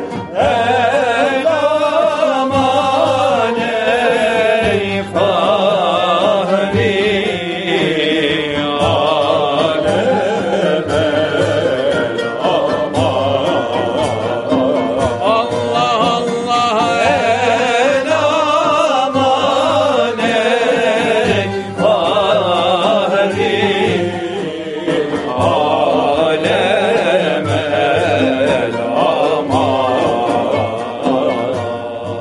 Hey!